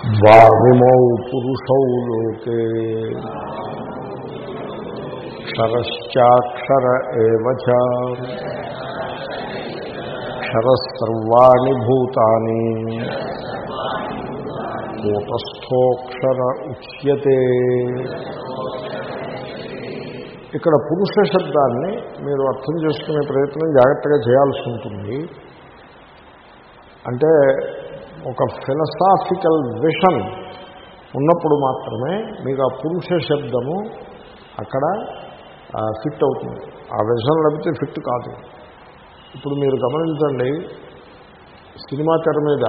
ద్వామిమౌ పురుషౌ లోకే క్షరశ్చాక్షర క్షరసర్వాణి భూతాని. కూటస్థోక్షర ఉచ్యతే. ఇక్కడ పురుష శబ్దాన్ని మీరు అర్థం చేసుకునే ప్రయత్నం జాగ్రత్తగా చేయాల్సి ఉంటుంది. అంటే ఒక ఫిలసాఫికల్ విషన్ ఉన్నప్పుడు మాత్రమే మీకు ఆ పురుష శబ్దము అక్కడ ఫిట్ అవుతుంది. ఆ విషన్ లభితే ఫిట్ కాదు. ఇప్పుడు మీరు గమనించండి సినిమా తెర మీద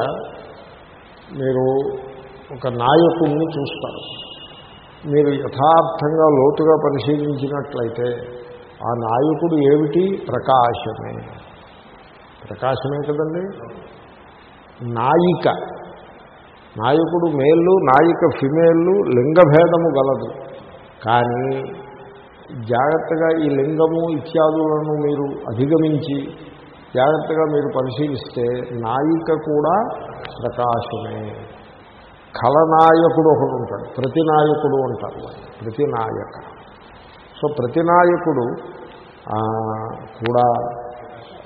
మీరు ఒక నాయకుడిని చూస్తారు. మీరు యథార్థంగా లోతుగా పరిశీలించినట్లయితే ఆ నాయకుడు ఏమిటి? ప్రకాశమే. ప్రకాశమే కదండి? నాయిక. నాయకుడు మేళ్ళు నాయిక ఫిమేళ్ళు లింగభేదము గలదు. కానీ జాగ్రత్తగా ఈ లింగము ఇత్యాదులను మీరు అధిగమించి జాగ్రత్తగా మీరు పరిశీలిస్తే నాయిక కూడా ప్రకాశమే. కళనాయకుడు ఒకడు ఉంటాడు ప్రతి నాయకుడు అంటారు ప్రతి నాయక సో ప్రతి నాయకుడు కూడా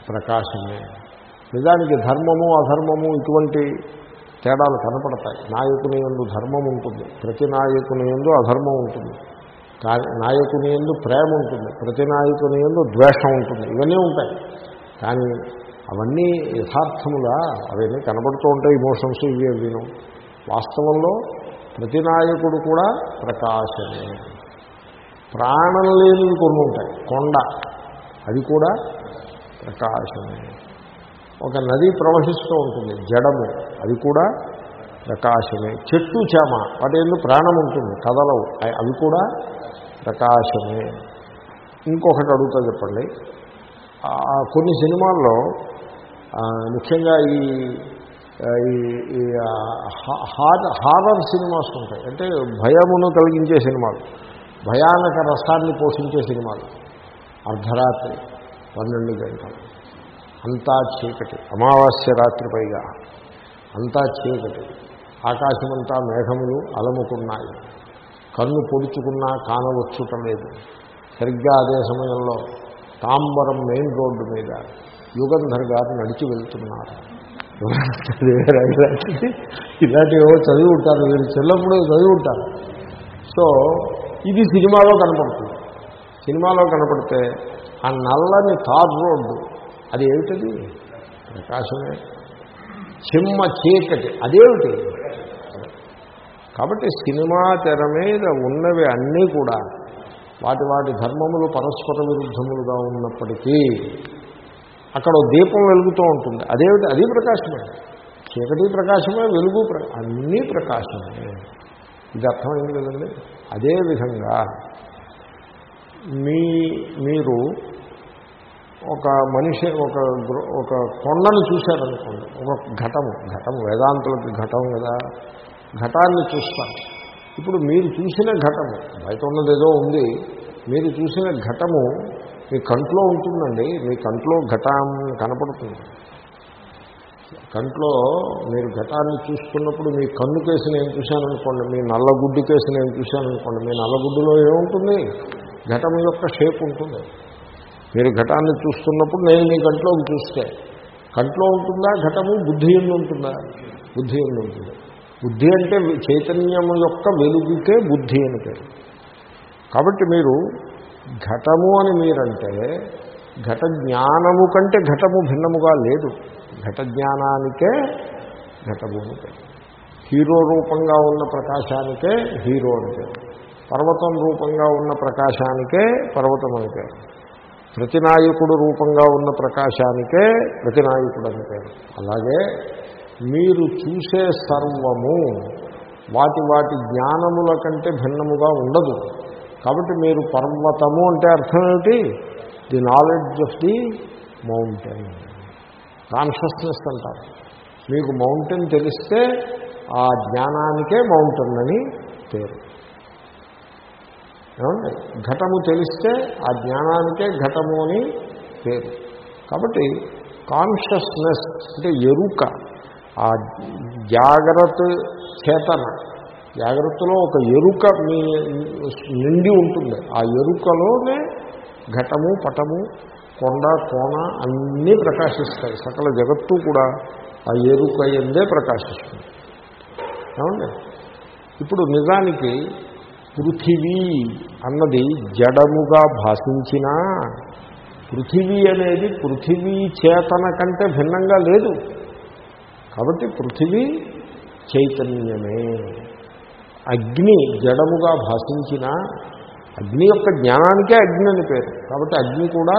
ప్రకాశమే. నిజానికి ధర్మము అధర్మము ఇటువంటి తేడాలు కనపడతాయి. నాయకుని ఎందు ధర్మం ఉంటుంది. ప్రతి నాయకుని ఎందు అధర్మం ఉంటుంది. నాయకుని ఎందు ప్రేమ ఉంటుంది. ప్రతి నాయకుని ఎందు ద్వేషం ఉంటుంది. ఇవన్నీ ఉంటాయి. కానీ అవన్నీ యథార్థముగా అవన్నీ కనబడుతూ ఉంటాయి. ఇమోషన్స్ ఇవి అవిను వాస్తవంలో ప్రతి నాయకుడు కూడా ప్రకాశమే. ప్రాణం లేనివి కొన్ని ఉంటాయి. కొండ. అది కూడా ప్రకాశమే. ఒక నది ప్రవహిస్తూ ఉంటుంది జడము. అది కూడా ప్రకాశమే. చెట్టు చేమ వాటి ఎందుకు ప్రాణం ఉంటుంది కదలవు. అవి కూడా ప్రకాశమే. ఇంకొకటి అడుగుతా చెప్పండి. కొన్ని సినిమాల్లో ముఖ్యంగా ఈ ఈ హారర్ సినిమాస్ ఉంటాయి. అంటే భయమును కలిగించే సినిమాలు భయానక రసాన్ని పోషించే సినిమాలు. అర్ధరాత్రి పన్నెండు గంటలు. అంతా చీకటి. అమావాస్య రాత్రి పైగా అంతా చీకటి. ఆకాశమంతా మేఘములు అలముకున్నాయి కన్ను పొడుచుకున్నా కానవచ్చుట లేదు సరిగ్గా అదే సమయంలో తాంబరం మెయిన్ రోడ్డు మీద యుగంధర్ గారు నడిచి వెళ్తున్నారు. ఇలాంటివో చదివి ఉంటారు మీరు చెల్లప్పుడు చదివి ఉంటారు సో ఇది సినిమాలో కనపడుతుంది. సినిమాలో కనపడితే ఆ నల్లని తార్ రోడ్డు అది ఏమిటది ప్రకాశమే. చిమ్మ చీకటి అదేమిటి? కాబట్టి సినిమా తెర మీద ఉన్నవి అన్నీ కూడా వాటి వాటి ధర్మములు పరస్పర విరుద్ధములుగా ఉన్నప్పటికీ అక్కడ దీపం వెలుగుతూ ఉంటుంది. అదేమిటి? అది ప్రకాశమే. చీకటి ప్రకాశమే వెలుగు అన్నీ ప్రకాశమే. ఇది అర్థమైంది కదండి? అదేవిధంగా మీ మీరు ఒక మనిషి ఒక ఒక కొండను చూశారనుకోండి. ఒక ఘటము ఘటము వేదాంతులకి ఘటం కదా. ఘటాన్ని చూస్తారు ఇప్పుడు మీరు చూసిన ఘటము బయట ఉన్నది ఏదో ఉంది మీరు చూసిన ఘటము మీ కంట్లో ఉంటుందండి. మీ కంట్లో ఘటం కనపడుతుంది. కంట్లో మీరు ఘటాన్ని చూసుకున్నప్పుడు మీ కన్ను కేసు నేను చూశాననుకోండి మీ నల్లగుడ్డు కేసు నేను చూశాననుకోండి మీ నల్లగుడ్డులో ఏముంటుంది? ఘటం యొక్క షేప్ ఉంటుంది. మీరు ఘటాన్ని చూస్తున్నప్పుడు నేను మీ కంట్లోకి చూస్తే కంట్లో ఉంటుందా ఘటము? బుద్ధి ఎందు ఉంటుందా? బుద్ధి ఎందు ఉంటుంది. బుద్ధి అంటే చైతన్యము యొక్క వెలుగుకే బుద్ధి అని పేరు. కాబట్టి మీరు ఘటము అని మీరంటే ఘట జ్ఞానము కంటే ఘటము భిన్నముగా లేదు. ఘట జ్ఞానానికే ఘటము అని పేరు. హీరో రూపంగా ఉన్న ప్రకాశానికే హీరో అని పేరు. పర్వతం రూపంగా ఉన్న ప్రకాశానికే పర్వతం అని పేరు. ప్రతినాయకుడు రూపంగా ఉన్న ప్రకాశానికే ప్రతినాయకుడు అని పేరు. అలాగే మీరు చూసే సర్వము వాటి వాటి జ్ఞానముల కంటే భిన్నముగా ఉండదు. కాబట్టి మీరు పర్వతము అంటే అర్థం ఏమిటి? The knowledge of the mountain. Consciousness అంటారు. మీకు మౌంటైన్ తెలిస్తే ఆ జ్ఞానానికే మౌంటైన్ అని పేరు. ఏమండి? ఘటము తెలిస్తే ఆ జ్ఞానానికే ఘటము అని పేరు. కాబట్టి కాన్షియస్నెస్ అంటే ఎరుక ఆ జాగ్రత్త చేతన. జాగ్రత్తలో ఒక ఎరుక మీ నిండి ఉంటుంది. ఆ ఎరుకలోనే ఘటము పటము కొండ కోణ అన్నీ ప్రకాశిస్తాయి. సకల జగత్తు కూడా ఆ ఎరుక ఎందే ప్రకాశిస్తుంది. ఏమండి? ఇప్పుడు నిజానికి పృథివీ అన్నది జడముగా భాషించినా పృథివీ అనేది పృథివీ చేతన కంటే భిన్నంగా లేదు. కాబట్టి పృథివీ చైతన్యమే. అగ్ని జడముగా భాషించిన అగ్ని యొక్క జ్ఞానానికే అగ్ని అని పేరు. కాబట్టి అగ్ని కూడా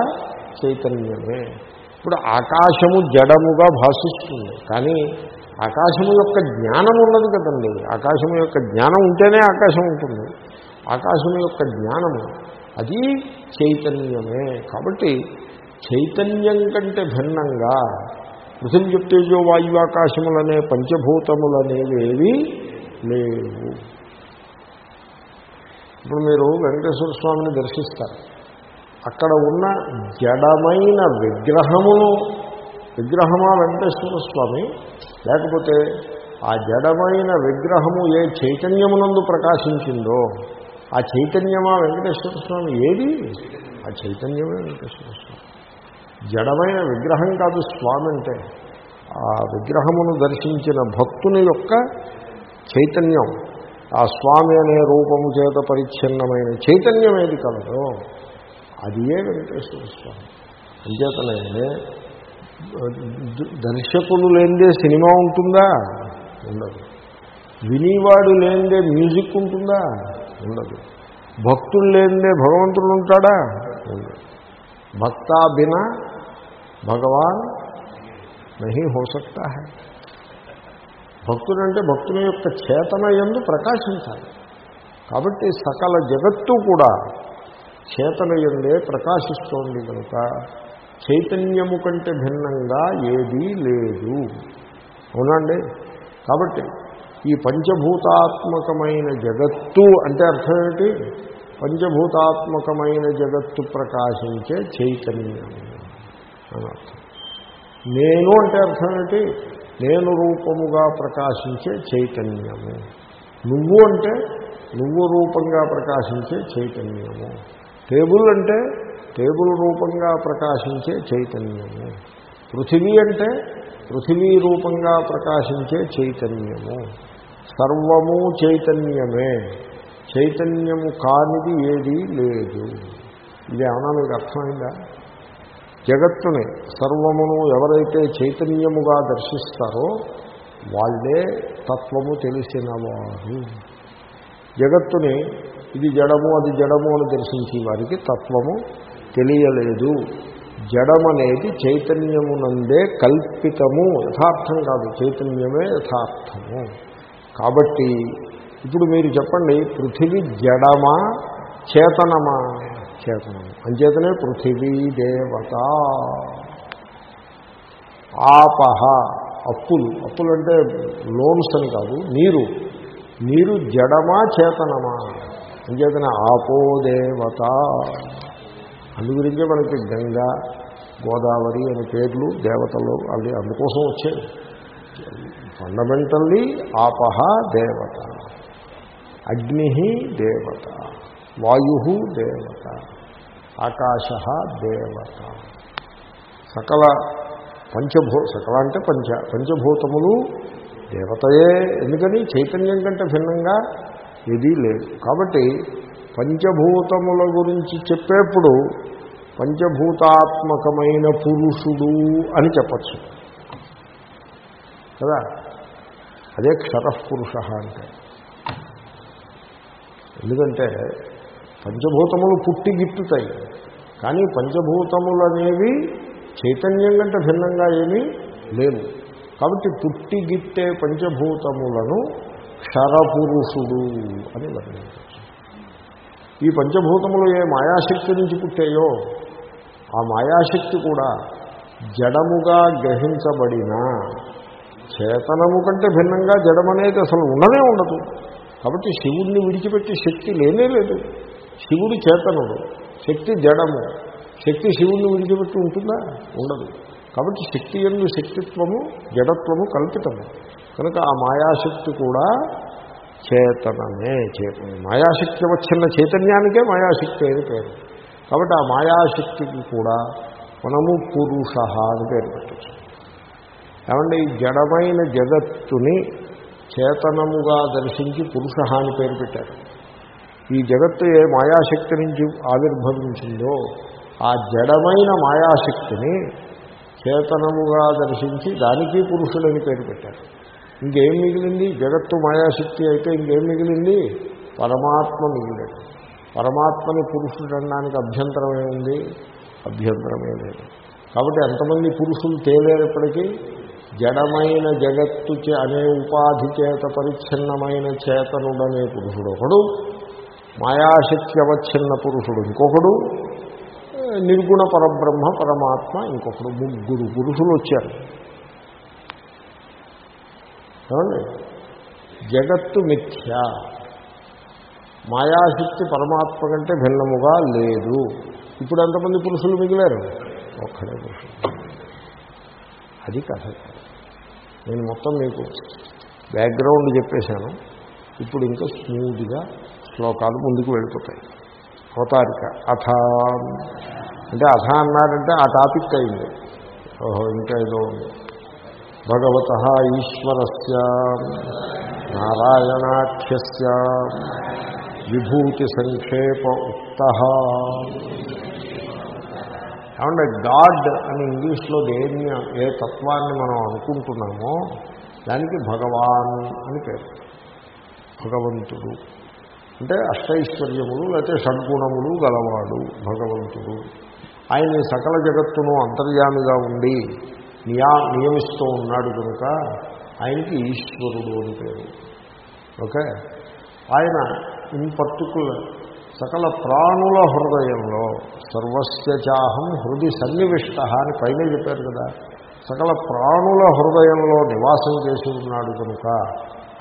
చైతన్యమే. ఇప్పుడు ఆకాశము జడముగా భాషిస్తుంది. కానీ ఆకాశము యొక్క జ్ఞానం ఉన్నది కదండి. ఆకాశము యొక్క జ్ఞానం ఉంటేనే ఆకాశం ఉంటుంది. ఆకాశము యొక్క జ్ఞానము అది చైతన్యమే. కాబట్టి చైతన్యం కంటే భిన్నంగా పృథివీ తేజో వాయువాకాశములనే పంచభూతములనేవేవి లేవు. ఇప్పుడు మీరు వెంకటేశ్వర స్వామిని దర్శిస్తారు. అక్కడ ఉన్న జడమైన విగ్రహమును విగ్రహమా వెంకటేశ్వర స్వామి? లేకపోతే ఆ జడమైన విగ్రహము ఏ చైతన్యమునందు ప్రకాశించిందో ఆ చైతన్యమా వెంకటేశ్వర స్వామి? ఏది? ఆ చైతన్యమే వెంకటేశ్వర స్వామి. జడమైన విగ్రహం కాదు స్వామి అంటే ఆ విగ్రహమును దర్శించిన భక్తుని యొక్క చైతన్యం ఆ స్వామి అనే రూపము చేత పరిచ్ఛిన్నమైన చైతన్యం ఏది కలదో అది ఏ వెంకటేశ్వర స్వామి. అంచేతనే దర్శకులు లేనిదే సినిమా ఉంటుందా? ఉండదు. వినివాడు లేనిదే మ్యూజిక్ ఉంటుందా? ఉండదు. భక్తులు లేనిదే భగవంతుడు ఉంటాడా? ఉండదు. భక్తా బినా భగవాన్ నహి హో సక్తా హై. భక్తుడంటే భక్తుని యొక్క చేతన ఎందు ప్రకాశించాలి. కాబట్టి సకల జగత్తు కూడా చేతన ఎందే ప్రకాశిస్తోంది కనుక చైతన్యము కంటే భిన్నంగా ఏదీ లేదు. అవునండి? కాబట్టి ఈ పంచభూతాత్మకమైన జగత్తు అంటే అర్థం ఏంటి పంచభూతాత్మకమైన జగత్తు ప్రకాశించే చైతన్యం అని అర్థం. నేను అంటే అర్థం ఏంటి నేను రూపముగా ప్రకాశించే చైతన్యము. నువ్వు అంటే నువ్వు రూపంగా ప్రకాశించే చైతన్యము. టేబుల్ అంటే టేబుల్ రూపంగా ప్రకాశించే చైతన్యము. పృథివీ అంటే పృథివీ రూపంగా ప్రకాశించే చైతన్యము. సర్వము చైతన్యమే. చైతన్యము కానిది ఏదీ లేదు. ఇది ఏమన్నా మీకు అర్థమైందా? జగత్తుని సర్వమును ఎవరైతే చైతన్యముగా దర్శిస్తారో వాళ్ళే తత్వము తెలిసినవారు. జగత్తుని ఇది జడము అది జడము అని దర్శించి వారికి తత్వము తెలియలేదు. జడమనేది చైతన్యమునందే కల్పితము. యథార్థం కాదు చైతన్యమే యథార్థము. కాబట్టి ఇప్పుడు మీరు చెప్పండి పృథివీ జడమా చేతనమా? చేతనము. అంచేతనే పృథివీ దేవత. ఆపహ అప్పులు. అప్పులు అంటే లోన్స్ అని కాదు నీరు. నీరు జడమా చేతనమా? అంచేతనే ఆపో దేవత. అందుగురించే మనకి గంగా గోదావరి అనే పేర్లు దేవతలు అవి అందుకోసం వచ్చాయి ఫండమెంటల్లీ ఆపహ దేవత అగ్ని దేవత వాయు దేవత ఆకాశ దేవత. సకల పంచభూ సకల అంటే పంచ పంచభూతములు దేవతయే. ఎందుకని? చైతన్యం కంటే భిన్నంగా ఏదీ లేదు. కాబట్టి పంచభూతముల గురించి చెప్పేప్పుడు పంచభూతాత్మకమైన పురుషుడు అని చెప్పచ్చు. కదా? అదే క్షరపురుష అంటే. ఎందుకంటే పంచభూతములు పుట్టి గిట్టుతాయి. కానీ పంచభూతములు అనేవి చైతన్యం కంటే భిన్నంగా ఏమీ లేవు. కాబట్టి పుట్టి గిట్టే పంచభూతములను క్షరపురుషుడు అని వర్ణించారు. ఈ పంచభూతములు ఏ మాయాశక్తి నుంచి పుట్టాయో ఆ మాయాశక్తి కూడా జడముగా గ్రహించబడిన చేతనము కంటే భిన్నంగా జడమనేది అసలు ఉండనే ఉండదు. కాబట్టి శివుణ్ణి విడిచిపెట్టి శక్తి లేనే లేదు. శివుడు చేతనుడు శక్తి జడము శక్తి శివుణ్ణి విడిచిపెట్టి ఉంటుందా? ఉండదు. కాబట్టి శక్తి ఎందు శక్తిత్వము జడత్వము కల్పితము. కనుక ఆ మాయాశక్తి కూడా చేతనమే చేతన మాయాశక్తి వచ్చిన చైతన్యానికే మాయాశక్తి అని పేరు. కాబట్టి ఆ మాయాశక్తికి కూడా మనము పురుష అని పేరు పెట్టచ్చు. ఏమంటే ఈ జడమైన జగత్తుని చేతనముగా దర్శించి పురుష అని పేరు పెట్టారు. ఈ జగత్తు ఏ మాయాశక్తి నుంచి ఆవిర్భవించిందో ఆ జడమైన మాయాశక్తిని చేతనముగా దర్శించి దానికి పురుషుడని పేరు పెట్టారు. ఇంకేం మిగిలింది? జగత్తు మాయాశక్తి అయితే ఇంకేం మిగిలింది? పరమాత్మ మిగిలేదు. పరమాత్మని పురుషుడు అనడానికి అభ్యంతరం ఏముంది అభ్యంతరమే లేదు. కాబట్టి ఎంతమంది పురుషులు తేలేనప్పటికీ జడమైన జగత్తు చే- అనే ఉపాధి చేత పరిచ్ఛిన్నమైన చేతనుడనే పురుషుడు ఒకడు. మాయాశక్తి అవచ్ఛిన్న పురుషుడు ఇంకొకడు. నిర్గుణ పరబ్రహ్మ పరమాత్మ ఇంకొకడు. ముగ్గురు పురుషులు వచ్చారు. ఏమండి? జగత్తు మిథ్య. మాయాశక్తి పరమాత్మ కంటే భిన్నముగా లేదు. ఇప్పుడు ఎంతమంది పురుషులు మిగిలారు? ఒక్కడే పురుషులు అది కథ. నేను మొత్తం మీకు బ్యాక్గ్రౌండ్ చెప్పేశాను. ఇప్పుడు ఇంకా స్మూత్గా శ్లోకాలు ముందుకు వెళ్ళిపోతాయి. అవతారిక అథ. అంటే అథ అన్నారంటే ఆ టాపిక్ అయింది. ఓహో ఇంకా ఏదో ఉంది. భగవత ఈశ్వరస్య నారాయణాఖ్యస్య విభూతి సంక్షేప ఉక్త. ఏమంటే గాడ్ అని ఇంగ్లీష్లో దేన్ని ఏ తత్వాన్ని మనం అనుకుంటున్నామో దానికి భగవాన్ అని పేరు. భగవంతుడు. అంటే అష్టైశ్వర్యములు లేకపోతే షడ్గుణములు గలవాడు భగవంతుడు. ఆయన సకల జగత్తును అంతర్యామిగా ఉండి నియా నియమిస్తూ ఉన్నాడు కనుక ఆయనకి ఈశ్వరుడు అని పేరు. ఓకే? ఆయన ఇన్ పర్టికులర్ సకల ప్రాణుల హృదయంలో సర్వస్యచాహం హృది సన్నివిష్ట అని పైన చెప్పారు కదా. సకల ప్రాణుల హృదయంలో నివాసం చేసి ఉన్నాడు కనుక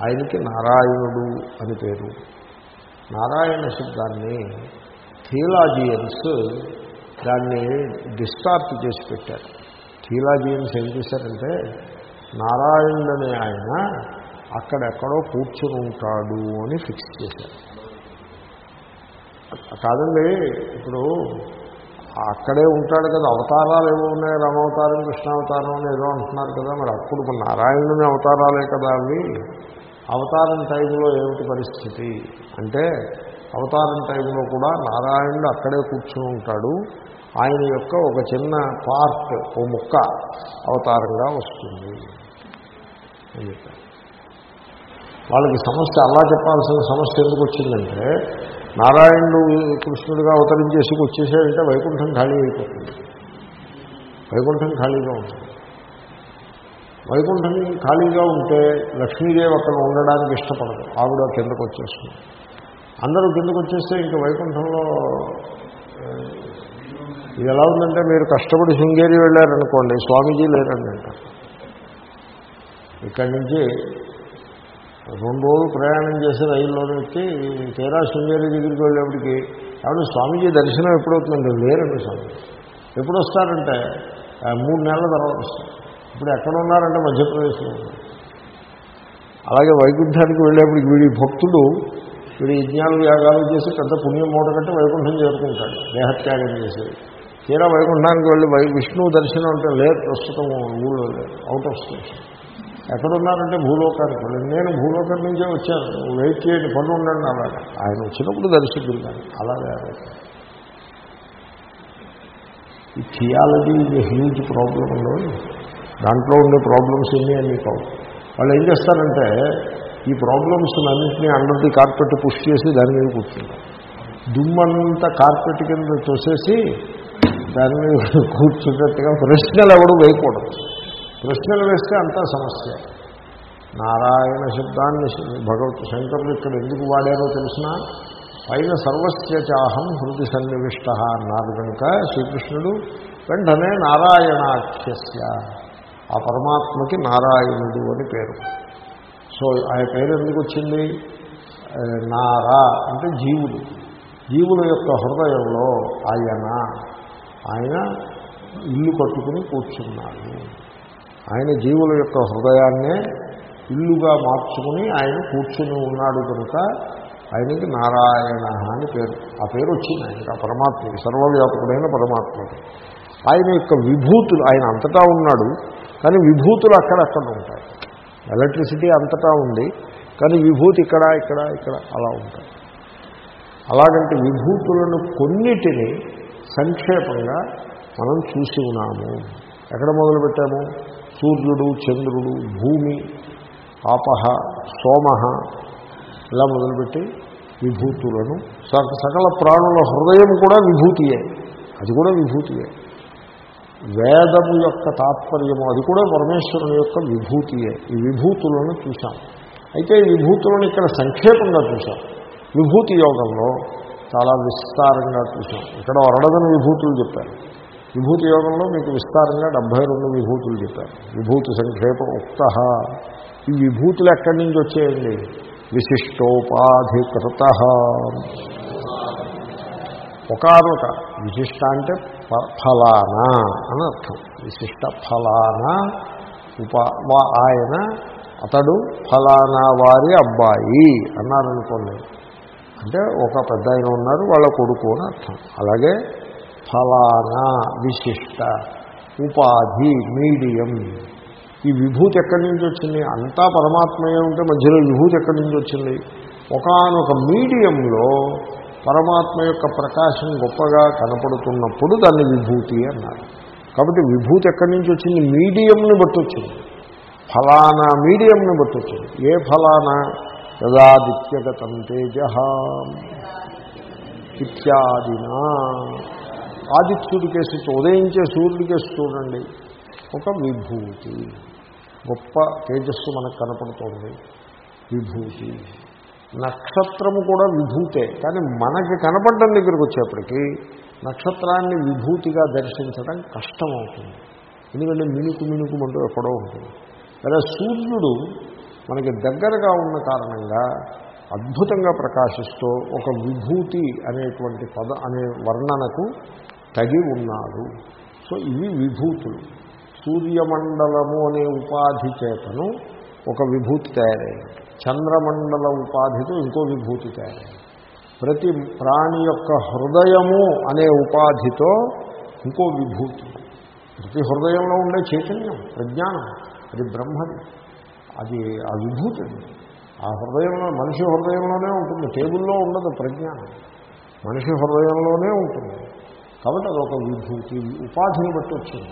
ఆయనకి నారాయణుడు అని పేరు. నారాయణ శబ్దాన్ని థియలాజియన్స్ దాన్ని డిస్టార్ట్ చేసి పెట్టారు. థీలాజియన్స్ ఏం చేశారంటే నారాయణుడనే ఆయన అక్కడెక్కడో కూర్చుని ఉంటాడు అని ఫిక్స్ చేశారు. కాదండి ఇప్పుడు అక్కడే ఉంటాడు కదా అవతారాలు ఏమో ఉన్నాయి రామావతారం కృష్ణావతారం అని ఏదో అంటున్నారు కదా మరి అప్పుడు నారాయణుని అవతారాలే కదా అవి. అవతారం టైంలో ఏమిటి పరిస్థితి? అంటే అవతారం టైంలో కూడా నారాయణుడు అక్కడే కూర్చుని ఉంటాడు ఆయన యొక్క ఒక చిన్న పార్ట్ ఓ ముక్క అవతారంగా వస్తుంది అని చెప్పారు. వాళ్ళకి సమస్య అలా చెప్పాల్సిన సమస్య ఎందుకు వచ్చిందంటే నారాయణుడు కృష్ణుడిగా అవతరించేసి వచ్చేసాడంటే వైకుంఠం ఖాళీ అయిపోతుంది. వైకుంఠం ఖాళీగా ఉంటుంది. వైకుంఠం ఖాళీగా ఉంటే లక్ష్మీదేవి అక్కడ ఉండడానికి ఇష్టపడదు. ఆవిడ కిందకు వచ్చేస్తుంది. అందరూ కిందకు వచ్చేస్తే ఇంకా వైకుంఠంలో ఇది ఎలా ఉందంటే మీరు కష్టపడి శృంగేరి వెళ్ళారనుకోండి స్వామీజీ లేరండి అంటారు ఇక్కడి నుంచి రెండు రోజులు ప్రయాణం చేసి రైల్లో వచ్చి తీరా శృంగేరి దగ్గరికి వెళ్ళేప్పటికి కాబట్టి స్వామీజీ దర్శనం ఎప్పుడవుతుందండి లేరండి స్వామి ఎప్పుడు వస్తారంటే మూడు నెలల తర్వాత వస్తారు. ఇప్పుడు ఎక్కడ ఉన్నారంటే మధ్యప్రదేశ్లో అలాగే వైకుంఠానికి వెళ్ళేప్పటికి వీడి భక్తుడు వీడి యజ్ఞాలు యాగాలు చేసి పెద్ద పుణ్యం మూట కట్టి వైకుంఠం చేరుకుంటాడు దేహత్యాగం చేసేది తీరా వైకుంఠానికి వెళ్ళి వై విష్ణువు దర్శనం అంటే లేదు ప్రస్తుతం ఊళ్ళో లేదు. అవుట్ ఆఫ్ స్టేషన్ ఎక్కడున్నారంటే భూలోకానికి వెళ్ళండి నేను భూలోకం నుంచే వచ్చాను. వెయిట్ చేయండి పని ఉండండి అలాగే ఆయన వచ్చినప్పుడు దర్శిద్దురు కానీ అలాగే ఈ థియాలజీ ఇది హ్యూజ్ ప్రాబ్లం దాంట్లో ఉండే ప్రాబ్లమ్స్ ఎన్ని అన్నీ కావు. వాళ్ళు ఏం చేస్తారంటే ఈ ప్రాబ్లమ్స్ అన్నింటినీ అండర్ ది కార్పెట్ పుష్ చేసి దాని మీద కూర్చుంటారు. దుమ్మంతా కార్పెట్ కింద తోసేసి దాని మీద కూర్చున్నట్టుగా ప్రశ్నలు ఎవడు వేయకూడదు. ప్రశ్నలు వేస్తే అంతా సమస్య. నారాయణ శబ్దాన్ని భగవత్ శంకరులు ఇక్కడ ఎందుకు వాడారో తెలిసిన పైన సర్వస్యచాహం హృది సన్నివిష్ట అన్నారు కనుక శ్రీకృష్ణుడు వెంటనే నారాయణాఖ్యస్య ఆ పరమాత్మకి నారాయణుడు అని పేరు. సో ఆయన పేరు ఎందుకు వచ్చింది? నారా అంటే జీవుడు. జీవుల యొక్క హృదయంలో ఆయన ఆయన ఇల్లు కట్టుకుని కూర్చున్నాడు. ఆయన జీవుల యొక్క హృదయాన్నే ఇల్లుగా మార్చుకుని ఆయన కూర్చుని ఉన్నాడు కనుక ఆయనకి నారాయణ అని పేరు. ఆ పేరు వచ్చింది ఆయనకి ఆ పరమాత్మకి సర్వవ్యాపకుడైన పరమాత్మకి. ఆయన యొక్క విభూతులు ఆయన అంతటా ఉన్నాడు కానీ విభూతులు అక్కడక్కడ ఉంటాయి. ఎలక్ట్రిసిటీ అంతటా ఉంది కానీ విభూతి ఇక్కడ ఇక్కడ ఇక్కడ అలా ఉంటాయి. అలాగంటే విభూతులను కొన్నిటిని సంక్షేపంగా మనం చూసి ఉన్నాము. ఎక్కడ మొదలుపెట్టాము సూర్యుడు చంద్రుడు భూమి ఆపహ సోమ ఇలా మొదలుపెట్టి విభూతులను సక- సకల ప్రాణుల హృదయం కూడా విభూతియే. అది కూడా విభూతియే. వేదము యొక్క తాత్పర్యము అది కూడా పరమేశ్వరుని యొక్క విభూతియే. ఈ విభూతులను చూశాం. అయితే ఈ విభూతులను ఇక్కడ సంక్షేపంగా చూశాం. విభూతి యోగంలో చాలా విస్తారంగా చూసాం ఇక్కడ అరడదని విభూతులు చెప్పారు. విభూతి యోగంలో మీకు విస్తారంగా డెబ్భై రెండు విభూతులు చెప్పారు. విభూతి సంక్షేపం ఉక్త. ఈ విభూతులు ఎక్కడి నుంచి వచ్చేయండి? విశిష్టోపాధికృత. ఒకనొక విశిష్ట అంటే ఫలానా అని అర్థం. విశిష్ట ఫలానా ఉప ఆయన అతడు ఫలానా వారి అబ్బాయి అన్నారనుకోండి. అంటే ఒక పెద్ద ఆయన ఉన్నారు వాళ్ళ కొడుకు అని అర్థం. అలాగే ఫలానా విశిష్ట ఉపాధి మీడియం. ఈ విభూతి ఎక్కడి నుంచి వచ్చింది? అంతా పరమాత్మయే ఉంటే మధ్యలో విభూతి ఎక్కడి నుంచి వచ్చింది? ఒకనొక మీడియంలో పరమాత్మ యొక్క ప్రకాశం గొప్పగా కనపడుతున్నప్పుడు దాన్ని విభూతి అన్నారు. కాబట్టి విభూతి ఎక్కడి నుంచి వచ్చింది? మీడియంని బట్టి వచ్చింది. ఫలానా మీడియంని బట్టి వచ్చింది. ఏ ఫలానా? యదాదిత్యగతం తేజ ఇత్యాదినా. ఆదిత్యుడి కేసు ఉదయించే సూర్యుడి కేసు చూడండి. ఒక విభూతి. గొప్ప తేజస్సు మనకు కనపడుతోంది. విభూతి. నక్షత్రము కూడా విభూతే. కానీ మనకి కనపడడం దగ్గరికి వచ్చేప్పటికీ నక్షత్రాన్ని విభూతిగా దర్శించడం కష్టమవుతుంది. ఎందుకంటే మినుకు మినుకుమంటూ ఎక్కడో ఉంటుంది. అదే సూర్యుడు మనకి దగ్గరగా ఉన్న కారణంగా అద్భుతంగా ప్రకాశిస్తూ ఒక విభూతి అనేటువంటి పద అనే వర్ణనకు తగి ఉన్నారు. సో ఇవి విభూతులు. సూర్యమండలము అనే ఉపాధి చేతను ఒక విభూతి తయారైంది. చంద్రమండల ఉపాధితో ఇంకో విభూతి తయారైంది. ప్రతి ప్రాణి యొక్క హృదయము అనే ఉపాధితో ఇంకో విభూతి. ప్రతి హృదయంలో ఉండే చైతన్యం ప్రజ్ఞానం అది బ్రహ్మది. అది ఆ విభూతి ఆ హృదయంలో మనిషి హృదయంలోనే ఉంటుంది. టేబుల్లో ఉండదు ప్రజ్ఞానం మనిషి హృదయంలోనే ఉంటుంది. కాబట్టి అదొక విభూతి ఉపాధిని బట్టి వచ్చింది.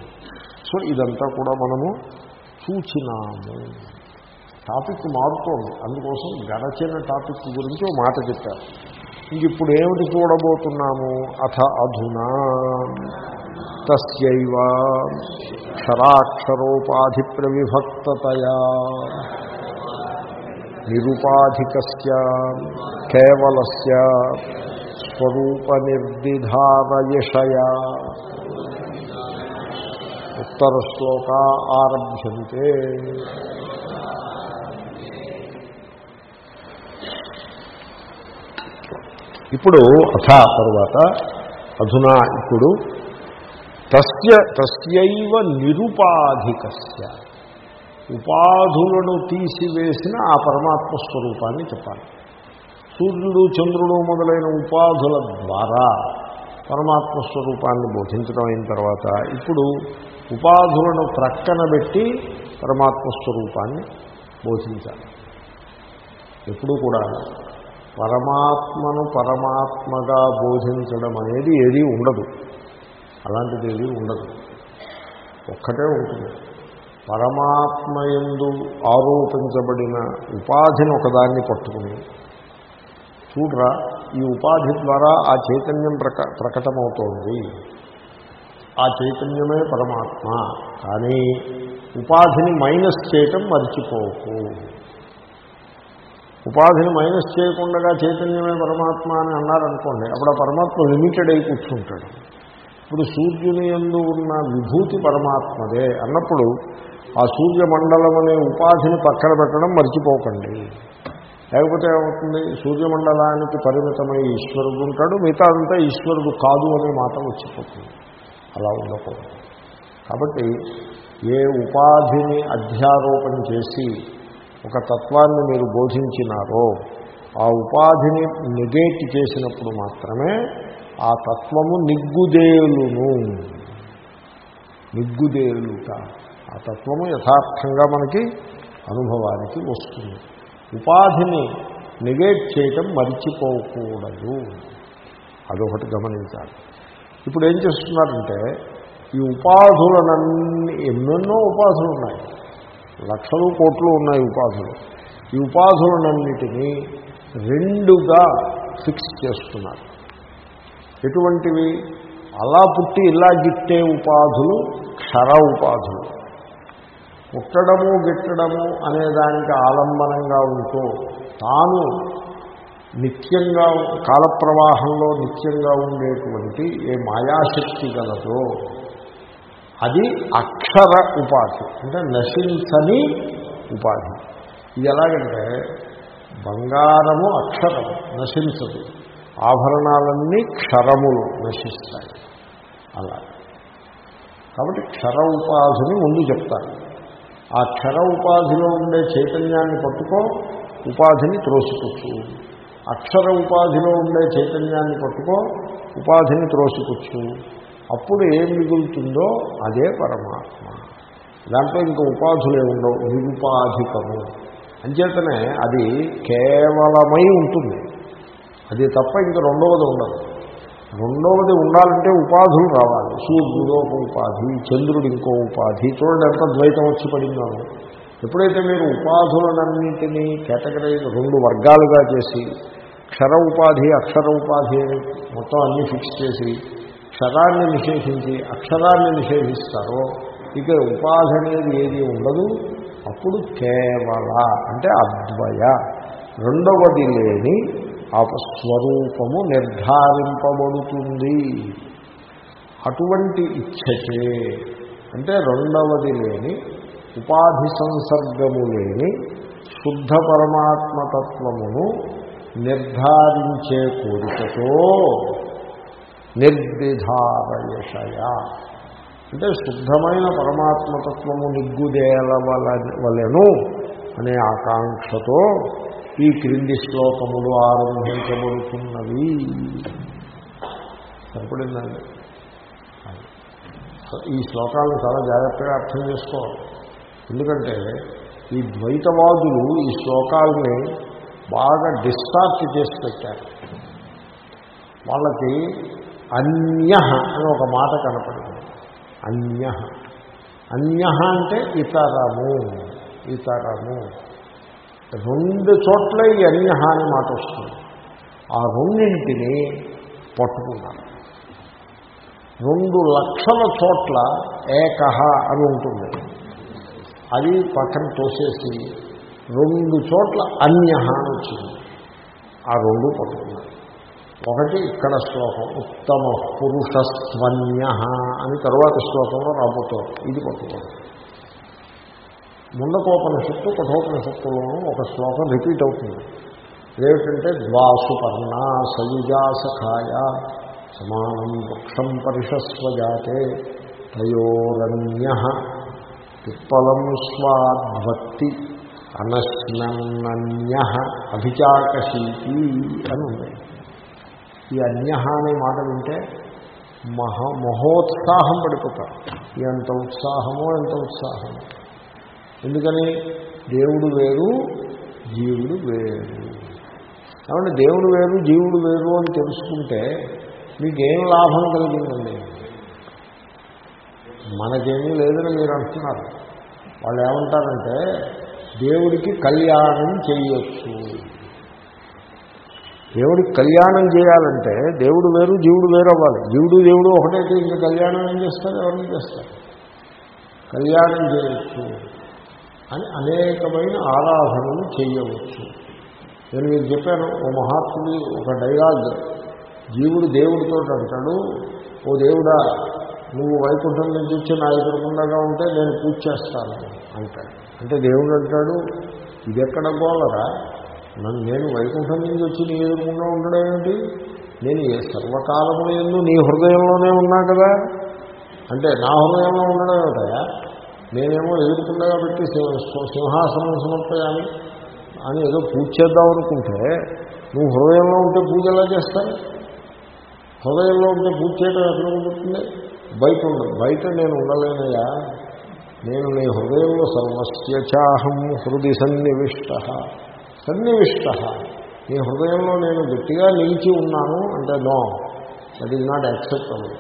సో ఇదంతా కూడా మనము చూచినాము. టాపిక్ మారుతోంది. అందుకోసం గడచిన టాపిక్ గురించి ఒక మాట చెప్పారు. ఇంక ఇప్పుడు ఏమిటి చూడబోతున్నాము? అథ అధునా. తస్యైవ క్షరాక్షరోపాధి ప్రవిభక్తతయా నిరుపాధికస్య కేవలస్య స్వరూప నిర్దిధారయషయా ఉత్తర శ్లోక ఆరభ్యంతే ఇప్పుడు అథ తరువాత అధునా ఇప్పుడు తస్య తస్యైవ నిరుపాధికస్య. ఉపాధులను తీసివేసిన ఆ పరమాత్మ స్వరూపాన్ని చెప్పాలి. సూర్యుడు చంద్రుడు మొదలైన ఉపాధుల ద్వారా పరమాత్మ స్వరూపాన్ని బోధించడం అయిన తర్వాత ఇప్పుడు ఉపాధులను ప్రక్కన పెట్టి పరమాత్మ స్వరూపాన్ని బోధించాలి. ఎప్పుడూ కూడా పరమాత్మను పరమాత్మగా బోధించడం అనేది ఏదీ ఉండదు. అలాంటిది ఏది ఉండదు. ఒక్కటే ఉంటుంది. పరమాత్మ ఎందు ఆరోపించబడిన ఉపాధిని ఒకదాన్ని పట్టుకుని చూడరా ఈ ఉపాధి ద్వారా ఆ చైతన్యం ప్రక ప్రకటమవుతోంది. ఆ చైతన్యమే పరమాత్మ. కానీ ఉపాధిని మైనస్ చేయటం మర్చిపోకు. ఉపాధిని మైనస్ చేయకుండా చైతన్యమే పరమాత్మ అని అన్నారనుకోండి అప్పుడు ఆ పరమాత్మ లిమిటెడ్ అయి కూర్చుంటాడు. ఇప్పుడు సూర్యుని ఎందు ఉన్న విభూతి పరమాత్మదే అన్నప్పుడు ఆ సూర్యమండలం అనే ఉపాధిని పక్కన పెట్టడం మర్చిపోకండి. లేకపోతే ఏమవుతుంది? సూర్యమండలానికి పరిమితమై ఈశ్వరుడు ఉంటాడు మిగతా అంతా ఈశ్వరుడు కాదు అనే మాట వచ్చిపోతుంది. అలా ఉండకూడదు. కాబట్టి ఏ ఉపాధిని అధ్యారోపణ చేసి ఒక తత్వాన్ని మీరు బోధించినారో ఆ ఉపాధిని నెగేట్ చేసినప్పుడు మాత్రమే ఆ తత్వము నిగ్గుదేలును. నిగ్గుదేలుట. ఆ తత్వము యథార్థంగా మనకి అనుభవానికి వస్తుంది. ఉపాధిని నెగేట్ చేయటం మర్చిపోకూడదు. అదొకటి గమనించాలి. ఇప్పుడు ఏం చేస్తున్నారంటే ఈ ఉపాధులనన్నీ ఎన్నెన్నో ఉపాధులు ఉన్నాయి లక్షలు కోట్లు ఉన్నాయి ఉపాధులు. ఈ ఉపాధులనన్నిటినీ రెండుగా ఫిక్స్ చేస్తున్నారు. ఎటువంటివి? అలా పుట్టి ఇలా గిట్టే ఉపాధులు క్షర ఉపాధులు. పుట్టడము గిట్టడము అనే దానికి ఆలంబనంగా ఉంటూ తాను నిత్యంగా కాలప్రవాహంలో నిత్యంగా ఉండేటువంటి ఏ మాయాశక్తి గలదో అది అక్షర ఉపాధి అంటే నశించని ఉపాధి. ఇది ఎలాగంటే బంగారము అక్షరం నశించదు. ఆభరణాలన్నీ క్షరములు నశిస్తాయి. అలా. కాబట్టి క్షర ఉపాధిని ముందు చెప్తారు. ఆ క్షర ఉపాధిలో ఉండే చైతన్యాన్ని పట్టుకో ఉపాధిని త్రోసిపుచ్చు. అక్షర ఉపాధిలో ఉండే చైతన్యాన్ని పట్టుకో ఉపాధిని త్రోసిపుచ్చు. అప్పుడు ఏం మిగులుతుందో అదే పరమాత్మ. దాంట్లో ఇంకా ఉపాధులే ఉండవు నిరుపాధికము. అంచేతనే అది కేవలమై ఉంటుంది. అది తప్ప ఇంక రెండవది ఉండదు. రెండవది ఉండాలంటే ఉపాధులు రావాలి. సూర్యుడు ఒక ఉపాధి చంద్రుడు ఇంకో ఉపాధి చూడండి ఎంత ద్వైతం వచ్చి పడిందో. ఎప్పుడైతే మీరు ఉపాధులన్నింటినీ కేటగిరీ రెండు వర్గాలుగా చేసి క్షర ఉపాధి అక్షర ఉపాధి అని మొత్తం అన్నీ ఫిక్స్ చేసి క్షరాన్ని నిషేధించి అక్షరాన్ని నిషేధిస్తారో ఇక ఉపాధి అనేది ఏది ఉండదు. అప్పుడు కేవల అంటే అద్వయ. రెండవది లేని ఆ స్వరూపము నిర్ధారింపబడుతుంది. అటువంటి ఇచ్చచే అంటే రెండవది లేని ఉపాధి సంసర్గము లేని శుద్ధ పరమాత్మతత్వమును నిర్ధారించే కోరికతో నిర్విధారయషయ అంటే శుద్ధమైన పరమాత్మతత్వము నిగ్గుదేలవల వలెను అనే ఆకాంక్షతో ఈ క్రింది శ్లోకములు ఆరంభించబడుతున్నవి. సరిపడిందండి. ఈ శ్లోకాలను చాలా జాగ్రత్తగా అర్థం చేసుకోవాలి. ఎందుకంటే ఈ ద్వైతవాదులు ఈ శ్లోకాలని బాగా డిస్టార్ట్ చేసి పెట్టారు. వాళ్ళకి అన్య అని ఒక మాట కనపడింది. అన్య. అన్య అంటే ఇతరము. ఇతరము. రెండు చోట్ల ఈ అన్యహ అనే మాట వస్తుంది. ఆ రెండింటిని పట్టుకున్నాను రెండు లక్షల చోట్ల ఏకహ అని ఉంటుంది. అది పక్కన తోసేసి రెండు చోట్ల అన్య అని వచ్చింది. ఆ రెండు పట్టుకున్నాను ఒకటి ఇక్కడ శ్లోకం ఉత్తమ పురుషస్వన్య అని తరువాత శ్లోకంలో రాబోతారు ఇది పట్టుకోండి ముండకోపనిషత్తు కఠోపనిషత్తులోనూ ఒక శ్లోకం రిపీట్ అవుతుంది. ఏమిటంటే ద్వాసుపర్ణ సయుజా సఖాయ సమానం వృక్షం పరిషస్వజాతే తయోరన్య పిప్పలం స్వాద్వత్తి అనశ్నన్య అభిచాకశీతి అని ఉంది. ఈ అన్య అనే మాట వింటే మహా మహోత్సాహం పడిపోతారు. ఎంత ఉత్సాహమో ఎంత ఉత్సాహమో. ఎందుకని? దేవుడు వేరు జీవుడు వేరు. కాబట్టి దేవుడు వేరు జీవుడు వేరు అని తెలుసుకుంటే మీకేం లాభం కలిగిందండి? మనకేమీ లేదని మీరు అంటున్నారు. వాళ్ళు ఏమంటారంటే దేవుడికి కళ్యాణం చేయొచ్చు దేవుడికి కళ్యాణం చేయాలంటే దేవుడు వేరు జీవుడు వేరు అవ్వాలి. జీవుడు దేవుడు ఒకటైతే ఇంకా కళ్యాణం ఏం చేస్తారు? ఎవరిని చేస్తారు? కళ్యాణం చేయొచ్చు. అని అనేకమైన ఆరాధనలు చేయవచ్చు. నేను మీకు చెప్పాను ఓ మహాత్ముడి ఒక డైలాగ్ జీవుడు దేవుడితో అంటాడు ఓ దేవుడా నువ్వు వైకుంఠం నుంచి వచ్చి నా ఎదురుకుండగా ఉంటే నేను పూజ చేస్తాను అంటాడు. అంటే దేవుడు అంటాడు ఇది ఎక్కడ గోలరా? నన్ను నేను వైకుంఠం నుంచి వచ్చి నీ ఎదురుకుండా ఉండడం ఏంటి? నేను ఏ సర్వకాలముల ఎందు నీ హృదయంలోనే ఉన్నా కదా? అంటే నా హృదయంలో ఉండడం ఏమిటయా నేనేమో ఎదుర్కొండగా పెట్టి సింహాసనం సమర్పయాలి అని ఏదో పూజ చేద్దాం అనుకుంటే నువ్వు హృదయంలో ఉంటే పూజ ఎలా చేస్తాను హృదయంలో ఉంటే పూజ చేయడం ఎక్కడ ఉంటుంది బయట ఉండదు బయట నేను ఉండలేనయా నేను నీ హృదయంలో సర్వస్యచాహం హృది సన్నివిష్ట. సన్నివిష్ట. నీ హృదయంలో నేను గట్టిగా నిలిచి ఉన్నాను అంటే no that is not acceptable.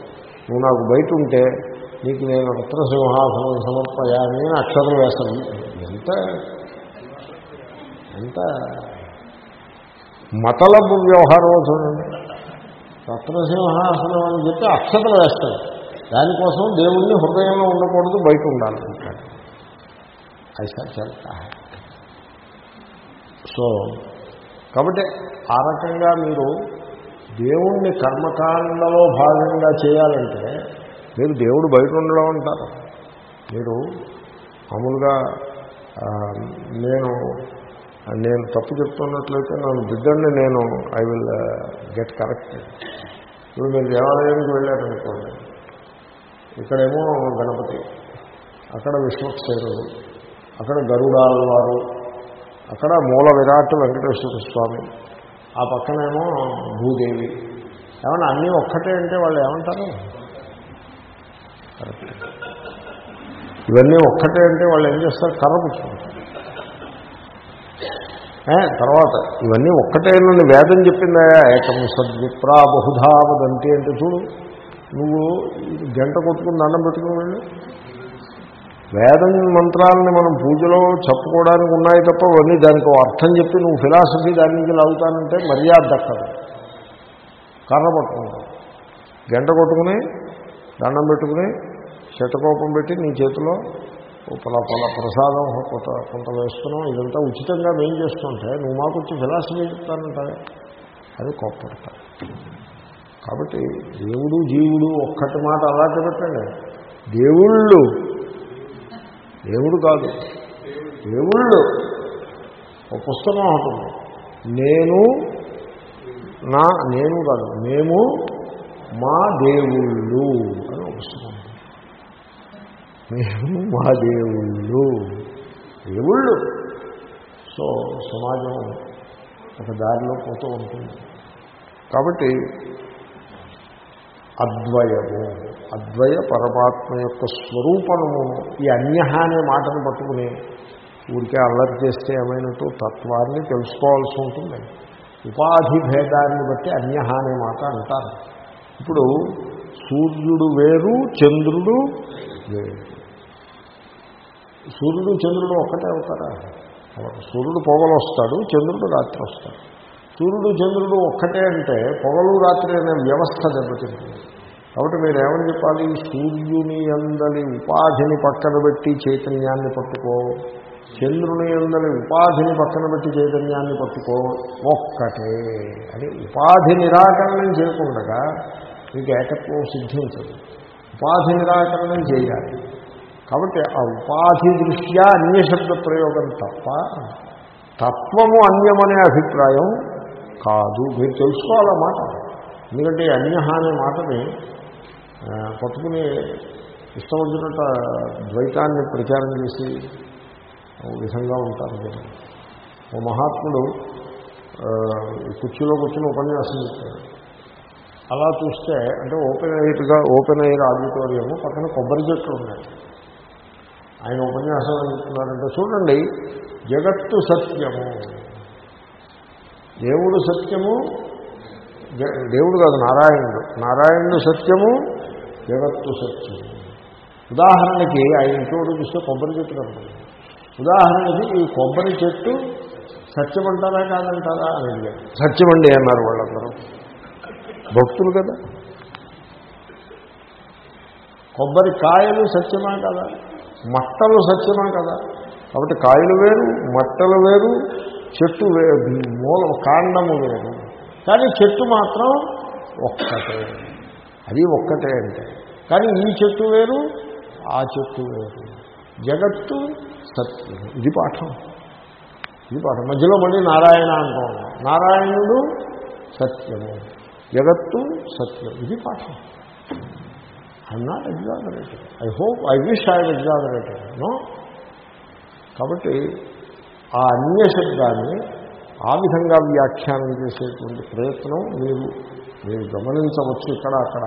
నువ్వు నాకు బయట ఉంటే నీకు నేను రత్నసింహాసనం సమర్పయాని అని అక్షరం వేస్తాను ఎంత? ఎంత? మతలబు వ్యవహారం చూడండి. రత్నసింహాసనం అని చెప్పి అక్షతలు వేస్తాడు దానికోసం దేవుణ్ణి హృదయంలో ఉండకూడదు బయట ఉండాలి. అంటాడు ఐసా సో కాబట్టి ఆ రకంగా మీరు దేవుణ్ణి కర్మకాండలో భాగంగా చేయాలంటే మీరు దేవుడు బయట ఉండడం అంటారు. మీరు మామూలుగా నేను నేను తప్పు చెప్తున్నట్లయితే నన్ను బిడ్డని నేను ఐ విల్ గెట్ కరెక్టెడ్. ఇప్పుడు మీరు దేవాలయానికి వెళ్ళారనుకోండి ఇక్కడేమో గణపతి అక్కడ విశ్వక్సేనుడు అక్కడ గరుడాలవారు అక్కడ మూల విరాట్ వెంకటేశ్వర స్వామి ఆ పక్కనేమో భూదేవి. ఏమన్నా అన్నీ ఒక్కటే అంటే వాళ్ళు ఏమంటారు? కరెక్ట్ ఇవన్నీ ఒక్కటే అంటే వాళ్ళు ఏం చేస్తారు? కర్ర పుచ్చుకుంటారు తర్వాత ఇవన్నీ ఒక్కటే నుండి వేదం చెప్పిందా? ఏకం సద్విప్రా బహుధా వదంతి అంటే చూడు నువ్వు గంట కొట్టుకుని దండం పెట్టుకుని వేదం మంత్రాలని మనం పూజలో చెప్పుకోవడానికి ఉన్నాయి తప్ప అవన్నీ దానికి అర్థం చెప్పి నువ్వు ఫిలాసఫీ దాని నుంచి లాగుతానంటే మర్యాద దక్కదు. కర్ర పట్టుకుంటావు. గంట కొట్టుకుని దండం పెట్టుకుని శతకోపం పెట్టి నీ చేతిలో పలా పలా ప్రసాదం కొంత కొంత వేస్తున్నాం ఇదంతా ఉచితంగా మేం చేస్తుంటే నువ్వు మాకు వచ్చి ఫిలాసఫీ చెప్తానంటావే. అది కోప్పడతా. కాబట్టి దేవుడు జీవుడు ఒక్కటి మాట అలాంటి పెట్టండి దేవుళ్ళు. దేవుడు కాదు. దేవుళ్ళు. ఒక పుస్తకం ఉంటుంది. నేను నా నేను కాదు. మేము మా దేవుళ్ళు అని ఒక పుస్తకం మేము మా దేవుళ్ళు. దేవుళ్ళు సో సమాజం ఒక దారిలో పోతూ ఉంటుంది. కాబట్టి అద్వయము అద్వయ పరమాత్మ యొక్క స్వరూపము ఈ అన్య అనే మాటను పట్టుకుని ఊరికే అల్లరి చేస్తే ఏమైనట్టు తత్వాన్ని తెలుసుకోవాల్సి ఉంటుంది. ఉపాధి భేదాన్ని బట్టి అన్య అనే మాట అంటారు. ఇప్పుడు సూర్యుడు వేరు చంద్రుడు వేరు. సూర్యుడు చంద్రుడు ఒక్కటే అవుతారా? సూర్యుడు పొగలు వస్తాడు చంద్రుడు రాత్రి వస్తాడు. సూర్యుడు చంద్రుడు ఒక్కటే అంటే పొగలు రాత్రి అనే వ్యవస్థ దెబ్బతింటుంది. కాబట్టి మీరు ఏమని చెప్పాలి? సూర్యుని అందలి ఉపాధిని పక్కన పెట్టి చైతన్యాన్ని పట్టుకో. చంద్రుని అందలి ఉపాధిని పక్కన పెట్టి చైతన్యాన్ని పట్టుకో. ఒక్కటే. అని ఉపాధి నిరాకరణం చేయకుండా మీకు ఏకత్వం సిద్ధించదు. ఉపాధి నిరాకరణం చేయాలి. కాబట్టి ఆ ఉపాధి దృష్ట్యా అన్యశబ్ద ప్రయోగం తప్ప తత్వము అన్యమనే అభిప్రాయం కాదు. మీరు తెలుసుకోవాలన్నమాట ఎందుకంటే అన్య అనే మాటని పట్టుకుని ఇష్టం ద్వైతాన్ని ప్రచారం చేసి విధంగా ఉంటారు ఓ మహాత్ముడు కుర్చీలో కూర్చుని ఉపన్యాసం చెప్తాడు అలా చూస్తే అంటే ఓపెన్ ఎయిర్గా ఓపెన్ ఎయిర్ ఆడిటోరియం పక్కన కొబ్బరి చెట్లు ఉన్నాయి. ఆయన ఉపన్యాసం చెప్తున్నారంటే చూడండి జగత్తు సత్యము. దేవుడు సత్యము దేవుడు కాదు నారాయణుడు. నారాయణుడు సత్యము జగత్తు సత్యము. ఉదాహరణకి ఆయన చోటు చూస్తే కొబ్బరి చెట్టు కనపడింది. ఉదాహరణకి ఈ కొబ్బరి చెట్టు సత్యమంటారా కాదంటారా అని అడిగారు. సత్యమండి అన్నారు వాళ్ళందరూ. భక్తులు కదా. కొబ్బరి కాయలు సత్యమా కదా? మట్టలు సత్యమే కదా? కాబట్టి కాయలు వేరు మట్టలు వేరు చెట్టు వే మూల కాండము వేరు. కానీ చెట్టు మాత్రం ఒక్కటే. అది ఒక్కటే అంటే. కానీ ఈ చెట్టు వేరు ఆ చెట్టు వేరు. జగత్తు సత్యం ఇది పాఠం. ఇది పాఠం. మధ్యలో మళ్ళీ నారాయణ అంటూ. నారాయణుడు సత్యము. జగత్తు సత్యం. ఇది పాఠం. I'm not exaggerated I hope I wish I'm exaggerated no కాబట్టి ఆ అన్య శబ్దాన్ని ఆ విధంగా వ్యాఖ్యానం చేసేటువంటి ప్రయత్నం మీరు మీరు గమనించవచ్చు ఇక్కడ అక్కడ.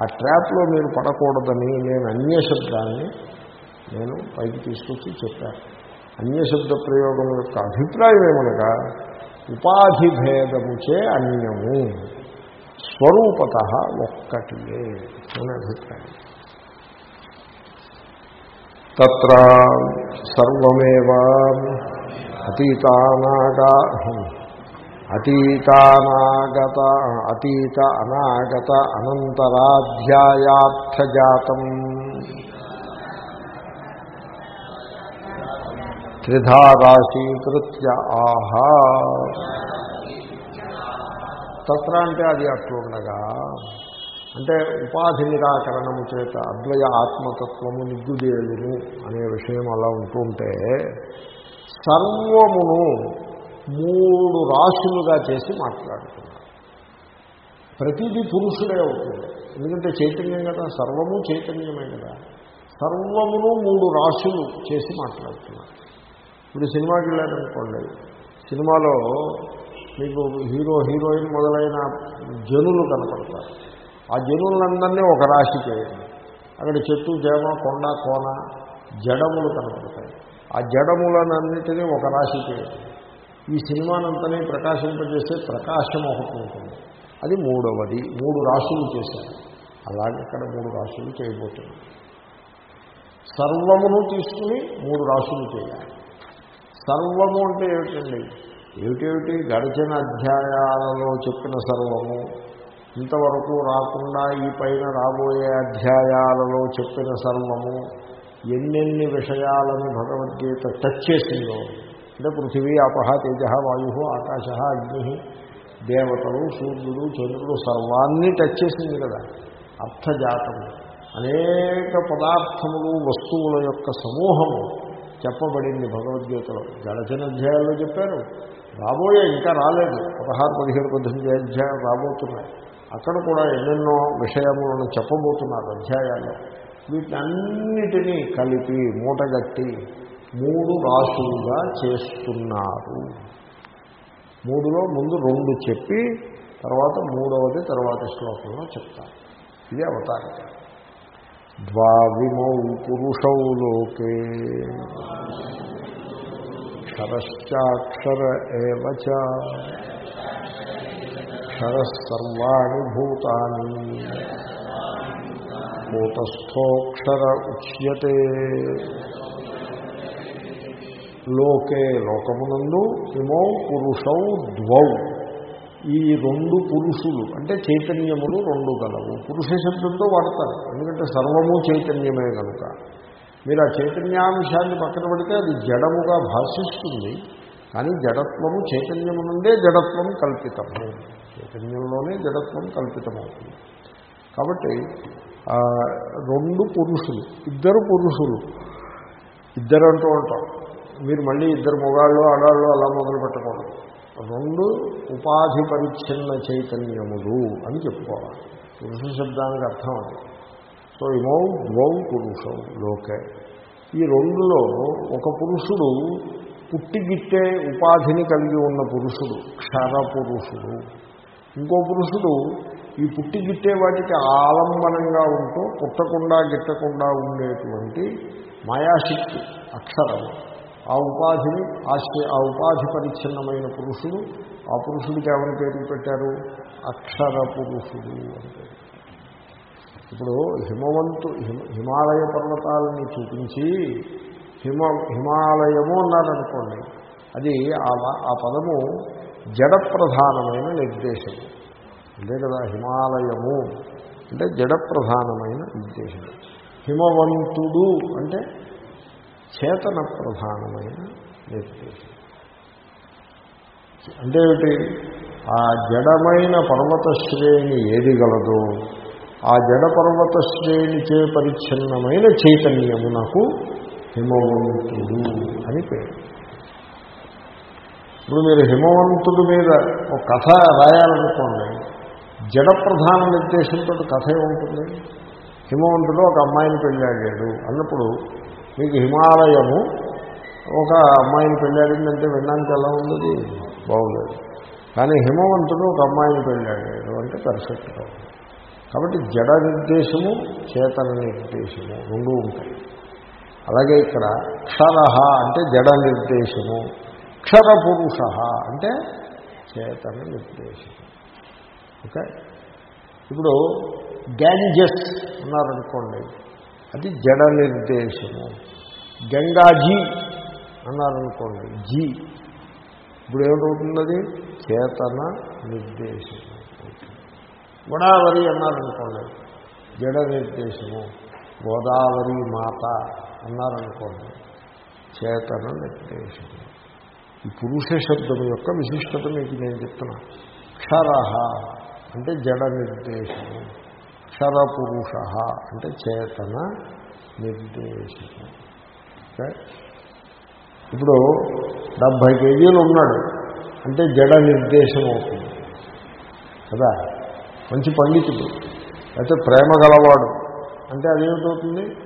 ఆ ట్రాప్లో మీరు పడకూడదని నేను అన్య శబ్దాన్ని నేను పైకి తీసుకొచ్చి చెప్పాను. అన్యశబ్ద ప్రయోగం యొక్క అభిప్రాయం ఏమనగా ఉపాధి భేదముచే అన్యము. స్వరూపత ఒక్కటియే అనే అభిప్రాయం. తత్ర సర్వమేవ అతీతానాగా అతీతానాగత అతీత అనాగత అనంతరాధ్యాయార్థజాతం. త్రిధారాశీకృత్య ఆహా. తత్ర అంటే అది అట్లుండగా అంటే ఉపాధి నిరాకరణము చేత అద్వయ ఆత్మతత్వము నిగ్గుదేలును అనే విషయం అలా ఉంటుంటే సర్వమును మూడు రాశులుగా చేసి మాట్లాడుతున్నారు. ప్రతిదీ పురుషుడే అవుతుంది. ఎందుకంటే చైతన్యం కదా సర్వము చైతన్యమే కదా. సర్వమును మూడు రాశులు చేసి మాట్లాడుతున్నారు. ఇప్పుడు సినిమాకి వెళ్ళారనుకోండి సినిమాలో మీకు హీరో హీరోయిన్ మొదలైన జనులు కనపడతారు. ఆ జనులందరినీ ఒక రాశి చేయండి. అక్కడ చెట్టు చేమ కొండ కోన జడములు కనపడతాయి. ఆ జడములనన్నిటినీ ఒక రాశి చేయండి. ఈ సినిమానంతనే ప్రకాశింపజేసే ప్రకాశం ఒకటి ఉంటుంది. అది మూడవది. మూడు రాశులు చేశారు. అలాగే ఇక్కడ మూడు రాశులు చేయబోతుంది సర్వమును తీసుకుని మూడు రాశులు చేయాలి. సర్వము అంటే ఏమిటండి? ఏమిటేమిటి? గడిచిన అధ్యాయాలలో చెప్పిన సర్వము. ఇంతవరకు రాకుండా ఈ పైన రాబోయే అధ్యాయాలలో చెప్పిన సర్వము ఎన్నెన్ని విషయాలను భగవద్గీత టచ్ చేసిందో. అంటే పృథివీ అపహ తేజ వాయు ఆకాశ అగ్ని దేవతలు సూర్యుడు చంద్రుడు సర్వాన్ని టచ్ చేసింది కదా. అర్థజాతము. అనేక పదార్థములు వస్తువుల యొక్క సమూహము చెప్పబడింది భగవద్గీతలో. గడచిన అధ్యాయాల్లో చెప్పారు. రాబోయే ఇంకా రాలేదు. పదహారు పదిహేడు పద్దెనిమిది అధ్యాయం రాబోతున్నాయి. అక్కడ కూడా ఎన్నెన్నో విషయములను చెప్పబోతున్నారు అధ్యాయాల్లో. వీటన్నిటినీ కలిపి మూటగట్టి మూడు రాశులుగా చేస్తున్నారు. మూడులో ముందు రెండు చెప్పి తర్వాత మూడవది తర్వాత శ్లోకంలో చెప్తారు. ఇది అవతారిక ద్వావిమౌ పురుషౌ లోకే. క్షరశ్చాక్షర ఏవచ క్షరసర్వాణి భూతాని కూటస్థోక్షర ఉచ్యతే. లోకే లోకమునందు ఇమౌ పురుషౌ ద్వౌ. ఈ రెండు పురుషులు అంటే చైతన్యములు రెండు గలవు. పురుష శబ్దంతో వాడతారు ఎందుకంటే సర్వము చైతన్యమే కనుక మీరు ఆ చైతన్యాంశాన్ని పక్కన పడితే అది జడముగా భాషిస్తుంది కానీ జడత్వము చైతన్యము నుండే జడత్వం కల్పితము. చైతన్యంలోనే జడత్వం కల్పితమవుతుంది. కాబట్టి రెండు పురుషులు ఇద్దరు పురుషులు ఇద్దరు అంటూ ఉంటాం. మీరు మళ్ళీ ఇద్దరు మొగాళ్ళు ఆడాళ్ళు అలా మొదలు పెట్టకూడదు. రెండు ఉపాధి పరిచ్ఛిన్న చైతన్యములు అని చెప్పుకోవాలి. పురుష శబ్దానికి అర్థం అది. సో ఇమౌ ద్వౌ పురుషం లోకే. ఈ రెండులో ఒక పురుషుడు పుట్టిగిట్టే ఉపాధిని కలిగి ఉన్న పురుషుడు క్షర పురుషుడు. ఇంకో పురుషుడు ఈ పుట్టిగిట్టే వాటికి ఆలంబనంగా ఉంటూ పుట్టకుండా గిట్టకుండా ఉండేటువంటి మాయాశక్తి అక్షరం. ఆ ఉపాధిని ఆశ్చర్య ఆ ఉపాధి పరిచ్ఛిన్నమైన పురుషుడు ఆ పురుషుడికి ఏమని పేరు పెట్టారు? అక్షర పురుషుడు అని పేరు. ఇప్పుడు హిమవంతు హిమాలయ పర్వతాలని చూపించి హిమ హిమాలయము అన్నారనుకోండి అది ఆ పదము జడప్రధానమైన నిర్దేశం. అంతే కదా హిమాలయము. అంటే జడప్రధానమైన నిర్దేశం. హిమవంతుడు అంటే చేతన ప్రధానమైన నిర్దేశం. అంటే ఏమిటి? ఆ జడమైన పర్వత శ్రేణి ఏది గలదో ఆ జడ పర్వత శ్రేణిచే పరిచ్ఛిన్నమైన చైతన్యమునకు హిమవంతుడు అని పేరు. ఇప్పుడు మీరు హిమవంతుడి మీద ఒక కథ రాయాలనుకోండి జడ ప్రధాన నిర్దేశంతో కథ ఏముంటుంది? హిమవంతుడు ఒక అమ్మాయిని పెళ్ళాడాడు అన్నప్పుడు మీకు హిమాలయము ఒక అమ్మాయిని పెళ్ళాడిందంటే వినడానికి ఎలా ఉన్నది? బాగులేదు కానీ హిమవంతుడు ఒక అమ్మాయిని పెళ్ళాడాడు అంటే పర్ఫెక్ట్గా కాబట్టి జడ నిర్దేశము చేతన నిర్దేశము రెండూ ఉంటాయి. అలాగే ఇక్కడ క్షర అంటే జడ నిర్దేశము. అక్షర పురుష అంటే చేతన నిర్దేశం ఓకే? ఇప్పుడు గ్యాంజెస్ అన్నారనుకోండి అది జడ నిర్దేశము. గంగాజీ అన్నారనుకోండి జీ. ఇప్పుడు ఏమిటవుతుంది అది చేతన నిర్దేశము. గోదావరి అన్నారనుకోండి జడ నిర్దేశము. గోదావరి మాత అన్నారనుకోండి చేతన నిర్దేశము. ఈ పురుష శబ్దం యొక్క విశిష్టత మీకు నేను చెప్తున్నా. క్షర అంటే జడ నిర్దేశము. క్షర పురుష అంటే చేతన నిర్దేశము. ఓకే? ఇప్పుడు డెబ్భై కేజీలు ఉన్నాడు. అంటే జడ నిర్దేశం అవుతుంది. కదా? మంచి పండితుడు. అయితే ప్రేమ గలవాడు. అంటే అదేమిటవుతుంది?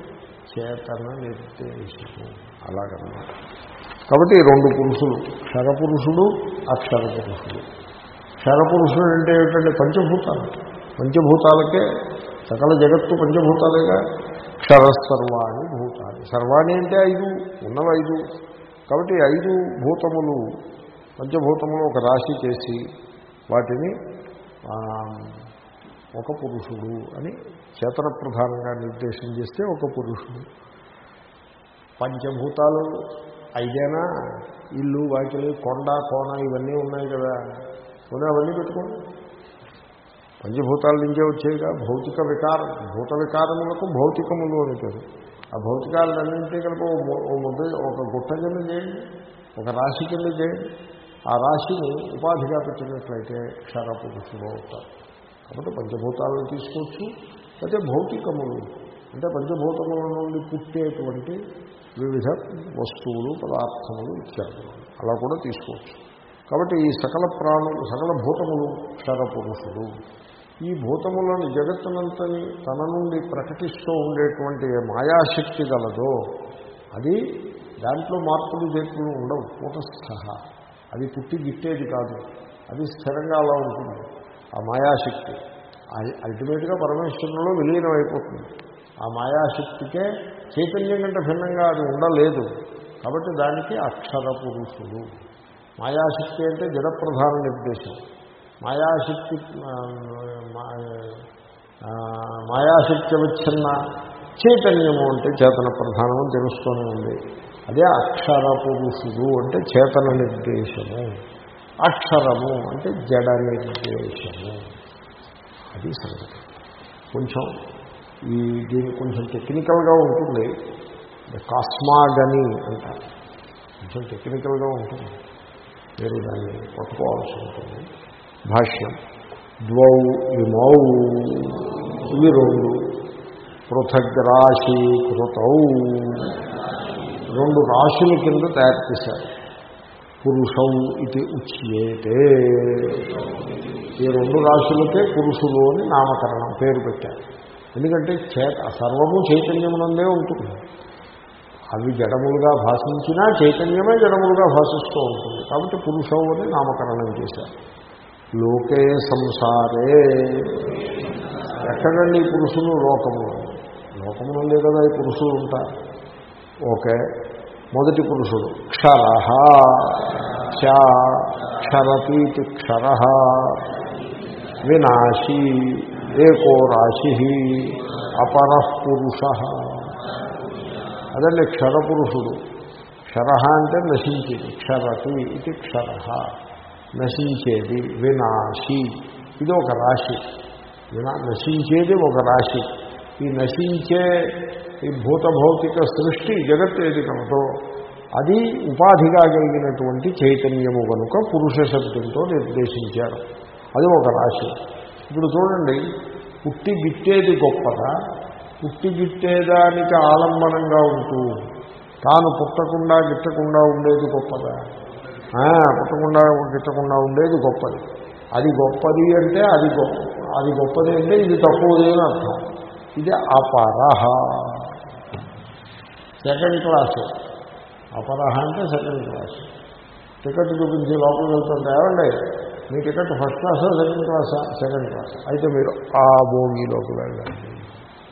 చేతన నిర్దేశము. అలాగన్నమాట కాబట్టి రెండు పురుషులు. క్షరపురుషుడు అక్షర పురుషుడు క్షరపురుషుడు అంటే ఏమిటంటే పంచభూతాలు. పంచభూతాలకే సకల జగత్తు పంచభూతాలేగా క్షరసర్వాణి భూతాలు. సర్వాణి అంటే ఐదు ఉన్నవి ఐదు. కాబట్టి ఐదు భూతములు పంచభూతములు ఒక రాశి చేసి వాటిని ఒక పురుషుడు అని చేతన ప్రధానంగా నిర్దేశం చేస్తే ఒక పురుషుడు. పంచభూతాలు ఐదేనా? ఇల్లు వాకిలి కొండ కోన ఇవన్నీ ఉన్నాయి కదా. పోనీ అవన్నీ పెట్టుకోండి. పంచభూతాల నుంచే వచ్చేగా భౌతిక వికారం. భూత వికారములకు భౌతికములు అని పేరు. ఆ భౌతికాలన్నింటి కలిపి ఓ ముద్ద ఒక గుట్ట కింద చేయండి ఒక రాశి కింద చేయండి. ఆ రాశిని ఉపాధిగా పెట్టినట్లయితే క్షరపురుషుడు అవుతారు కాబట్టి పంచభూతాలను తీసుకోవచ్చు అయితే భౌతికములు. అంటే పంచభూతముల నుండి పుట్టేటువంటి వివిధ వస్తువులు పదార్థములు ఇత్యాదులు అలా కూడా తీసుకోవచ్చు. కాబట్టి ఈ సకల ప్రాణులు సకల భూతములు క్షరపురుషుడు ఈ భూతములను జగత్తునంతని తన నుండి ప్రకటిస్తూ ఉండేటువంటి మాయాశక్తి గలదో అది దాంట్లో మార్పులు చేతులు ఉండవు కూటస్థ అది పుట్టి గిట్టేది కాదు. అది స్థిరంగా అలా ఉంటుంది. ఆ మాయాశక్తి. అల్టిమేట్గా పరమేశ్వరంలో విలీనం అయిపోతుంది ఆ మాయాశక్తికే చైతన్యం కంటే భిన్నంగా అది ఉండలేదు. కాబట్టి దానికి అక్షర పురుషుడు. మాయాశక్తి అంటే జడప్రధాన నిర్దేశం. మాయాశక్తి మాయాశక్తి వచ్చిన చైతన్యము అంటే చేతన ప్రధానం అని తెలుస్తూనే ఉంది. అదే అక్షర పురుషుడు అంటే చేతన నిర్దేశము. అక్షరము అంటే జడ నిర్దేశము. అది సంగతి. కొంచెం ఈ దీని కొంచెం టెక్నికల్గా ఉంటుంది. కాస్మాగని అంటారు. కొంచెం టెక్నికల్గా ఉంటుంది. మీరు దాన్ని పట్టుకోవాల్సి ఉంటుంది. భాష్యం. ద్వౌ విమౌ ఇవి రెండు. పృథగ్రాశి కృతౌ. రెండు రాశుల కింద తయారు చేశారు. పురుషం ఇది ఉచ్యేతే. ఈ రెండు రాశులకే పురుషులు అని నామకరణం పేరు పెట్టారు. ఎందుకంటే చేత సర్వము చైతన్యమునందే ఉంటుంది. అవి జడములుగా భాషించినా చైతన్యమే జడములుగా భాషిస్తూ ఉంటుంది. కాబట్టి పురుషవు అని నామకరణం చేశారు. లోకే సంసారే. ఎక్కడండి ఈ పురుషులు? లోకము లేదు కదా ఈ పురుషులు ఉంటారు. ఓకే. మొదటి పురుషుడు. క్షర. క్షరతీతి క్షర. వినాశీ. ఏకో రాశి అపరపురుష. అదండి క్షరపురుషుడు. క్షర అంటే నశించేది. క్షరతి ఇది క్షర. నశించేది వినాశి. ఇది ఒక రాశి. వినా నశించేది ఒక రాశి. ఈ నశించే ఈ భూతభౌతిక సృష్టి జగత్ ఏది కలదో అది ఉపాధిగా కలిగినటువంటి చైతన్యము కనుక పురుష శబ్దంతో నిర్దేశించారు. అది ఒక రాశి. ఇప్పుడు చూడండి పుట్టి గిట్టేది గొప్పదా? పుట్టి గిట్టేదానికి ఆలంబనంగా ఉంటూ తాను పుట్టకుండా గిట్టకుండా ఉండేది గొప్పదా? పుట్టకుండా గిట్టకుండా ఉండేది గొప్పది. అది గొప్పది అంటే అది గొప్ప అది గొప్పది అంటే ఇది తక్కువది అని అర్థం. ఇది అపరహ. సెకండ్ క్లాసు అపరహ అంటే సెకండ్ క్లాసు టికెట్ చూపించి లోపలికి వెళ్తుంటే ఏమండి? మీ టికెట్ ఫస్ట్ క్లాసా సెకండ్ క్లాసా సెకండ్ క్లాస్ అయితే మీరు ఆ భోగిలోకి వెళ్ళండి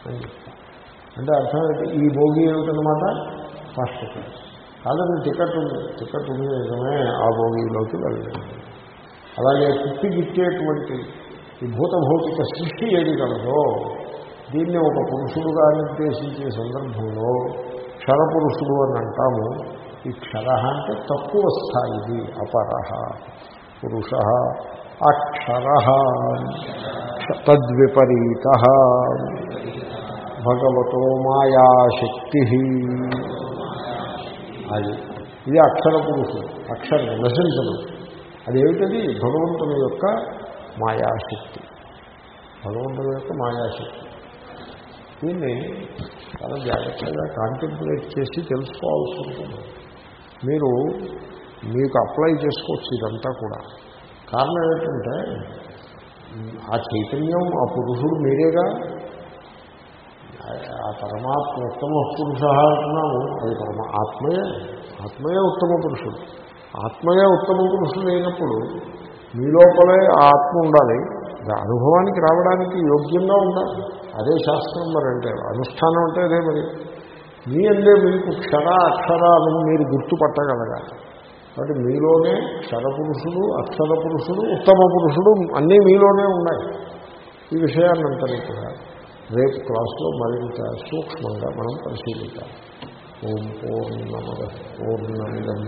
అని చెప్తారు అంటే అర్థం ఏంటి? ఈ భోగి ఏమిటనమాట ఫస్ట్ క్లాస్ కాదండి టికెట్ ఉంది. టికెట్ ఉంది నిజమే ఆ భోగిలోకి వెళ్ళండి. అలాగే తిట్టి గిట్టేటువంటి ఈ భూత భౌతిక సృష్టి ఏది కలదో దీన్ని ఒక పురుషుడుగా నిర్దేశించే సందర్భంలో క్షరపురుషుడు అని అంటాము. ఈ క్షర అంటే తక్కువ స్థాయిది అపరహ. పురుష అక్షర తద్విపరీత భగవతో మాయాశక్తి అది. ఇది అక్షర పురుషుడు. అక్షరం నశించదు అదేమిటది? భగవంతుని యొక్క మాయాశక్తి. భగవంతుని యొక్క మాయాశక్తి. దీన్ని చాలా జాగ్రత్తగా కాంటెంప్లేట్ చేసి తెలుసుకోవాల్సి ఉంటుంది. మీరు మీకు అప్లై చేసుకోవచ్చు ఇదంతా కూడా. కారణం ఏంటంటే ఆ చైతన్యం ఆ పురుషుడు మీరేగా? ఆ పరమాత్మ ఉత్తమ పురుష అంటున్నాము. అది పరమ ఆత్మయే ఆత్మయే ఉత్తమ పురుషుడు. ఆత్మయే ఉత్తమ పురుషుడు అయినప్పుడు మీ లోపలే ఆ ఆత్మ ఉండాలి. అనుభవానికి రావడానికి యోగ్యంగా ఉండాలి. అదే శాస్త్రం మరి అంటే అనుష్ఠానం అంటే అదే మరి. మీ అందే మీకు క్షర అక్షరాలను మీరు గుర్తుపట్టగలగాలి. కాబట్టి మీలోనే క్షరపురుషుడు అక్షర పురుషుడు ఉత్తమ పురుషుడు అన్నీ మీలోనే ఉన్నాయి. ఈ విషయాన్నంతని కూడా రేపు క్లాస్లో మరింత సూక్ష్మంగా మనం పరిశీలిద్దాం. ఓం పూర్ణమద పూర్ణమిదం.